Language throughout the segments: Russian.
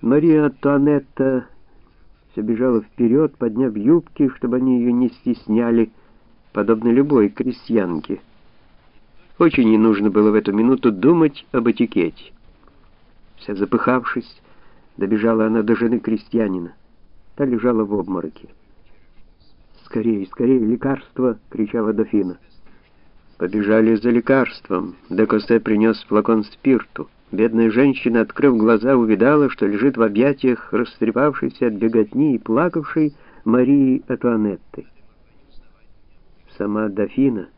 Мария Антуанетта все бежала вперед, подняв юбки, чтобы они ее не стесняли, подобно любой крестьянке. Очень не нужно было в эту минуту думать об этикете. Вся запыхавшись, добежала она до жены крестьянина. Та лежала в обмороке. «Скорее, скорее, лекарство!» — кричала дофина. Побежали за лекарством. Декосе принес флакон спирту. Бедная женщина, открыв глаза, увидала, что лежит в объятиях растрепавшейся от беготни и плакавшей Марии Атуанетты. Сама дофина,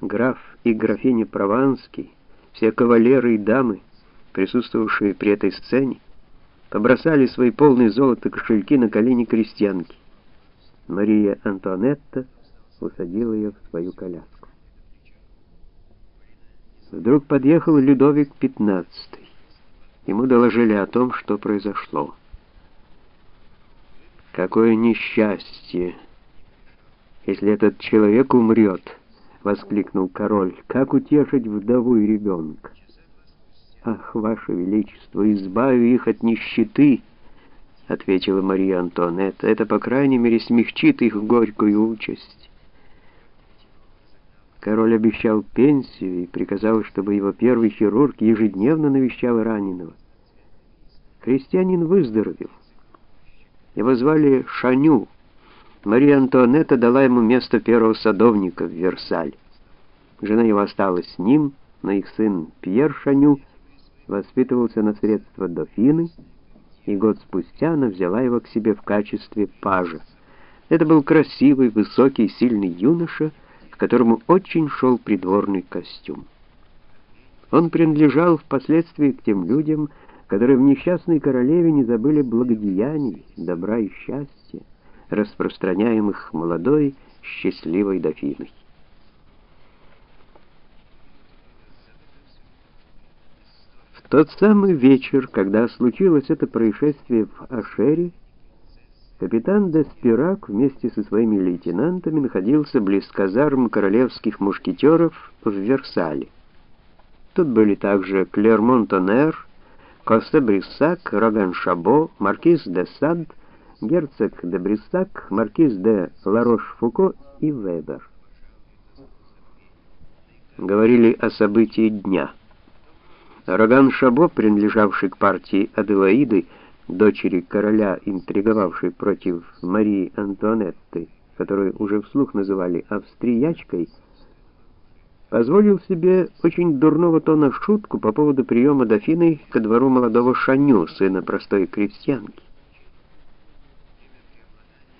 граф и графиня Прованский, все кавалеры и дамы, присутствовавшие при этой сцене, побросали свои полные золота кошельки на колени крестьянки. Мария Антуанетта усадила ее в свою коляску. Вдруг подъехал Людовик XV. Ему доложили о том, что произошло. «Какое несчастье! Если этот человек умрет!» — воскликнул король. «Как утешить вдову и ребенка?» «Ах, ваше величество, избави их от нищеты!» — ответила Мария Антуанетта. «Это, по крайней мере, смягчит их горькую участь». Король обещал пенсию и приказал, чтобы его первый хирург ежедневно навещал раненого. Крестьянин выздоровел. Его звали Шаню. Мария Антуанетта дала ему место первого садовника в Версале. Жена его осталась с ним, но их сын Пьер Шаню воспитывался на средства дофины, и год спустя она взяла его к себе в качестве пажа. Это был красивый, высокий, сильный юноша, которому очень шел придворный костюм. Он принадлежал впоследствии к тем людям, которые в несчастной королеве не забыли благодеяний, добра и счастья, распространяемых молодой, счастливой дофиной. В тот самый вечер, когда случилось это происшествие в Ашере, капитан Деспирак вместе со своими лейтенантами находился близ казарм королевских мушкетеров в Версале. Тут были также Клермон-Тонер, Косте-Бриссак, Роган-Шабо, маркиз де Сад, герцог де Бриссак, маркиз де Ларош-Фуко и Вебер. Говорили о событии дня. Роган Шабо, принадлежавший к партии Аделаиды, дочери короля, интриговавшей против Марии Антуанетты, которую уже вслух называли австриячкой, позволил себе очень дурного тона шутку по поводу приема дофины ко двору молодого Шаню, сына простой крестьянки.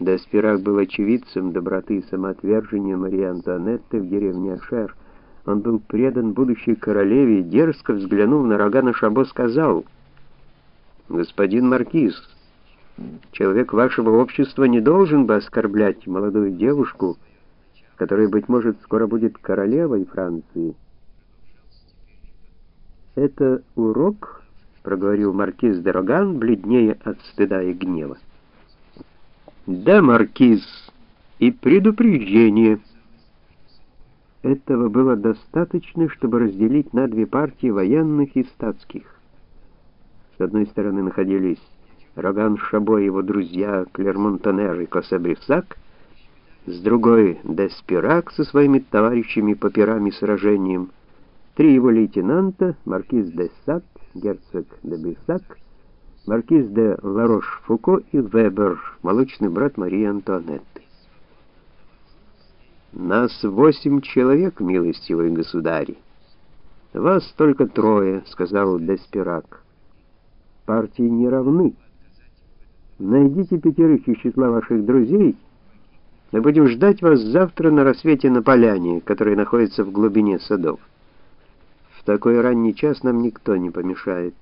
Деспирак был очевидцем доброты и самоотвержения Марии Антуанетты в деревне Ашер, он был предан будущей королеве и, дерзко взглянув на Рогана Шабо, сказал, «Господин Маркиз, человек вашего общества не должен бы оскорблять молодую девушку, которая, быть может, скоро будет королевой Франции». «Это урок?» — проговорил маркиз де бледнее от стыда и гнева. «Да, маркиз, и предупреждение». Этого было достаточно, чтобы разделить на две партии военных и статских. Одной стороны находились Роган Шабо и его друзья Клермонтонер и Косабрисак, с другой — Деспирак со своими товарищами по пирам и сражениям, три его лейтенанта, маркиз де Сад, герцог де Бисак, маркиз де Ларош-Фуко и Вебер, молочный брат Марии Антуанетты. Нас восемь человек, милостивый государь. Вас только трое, сказал Деспирак. Партии не равны. Найдите пятерых из числа ваших друзей. Мы будем ждать вас завтра на рассвете на поляне, которая находится в глубине садов. В такой ранний час нам никто не помешает.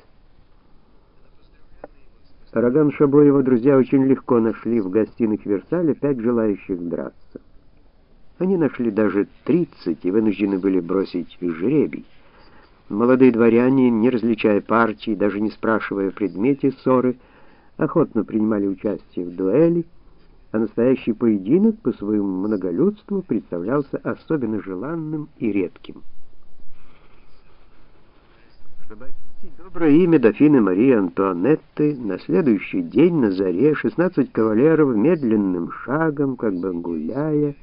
Роган Шабо и его друзья очень легко нашли в гостиных Версаля пять желающих драться. Они нашли даже 30 и вынуждены были бросить жребий. Молодые дворяне, не различая партий, даже не спрашивая о предмете ссоры, охотно принимали участие в дуэли, а настоящий поединок по своему многолюдству представлялся особенно желанным и редким. Чтобы доброе имя дофины Марии Антуанетты на следующий день на заре 16 кавалеров медленным шагом, как бы гуляя,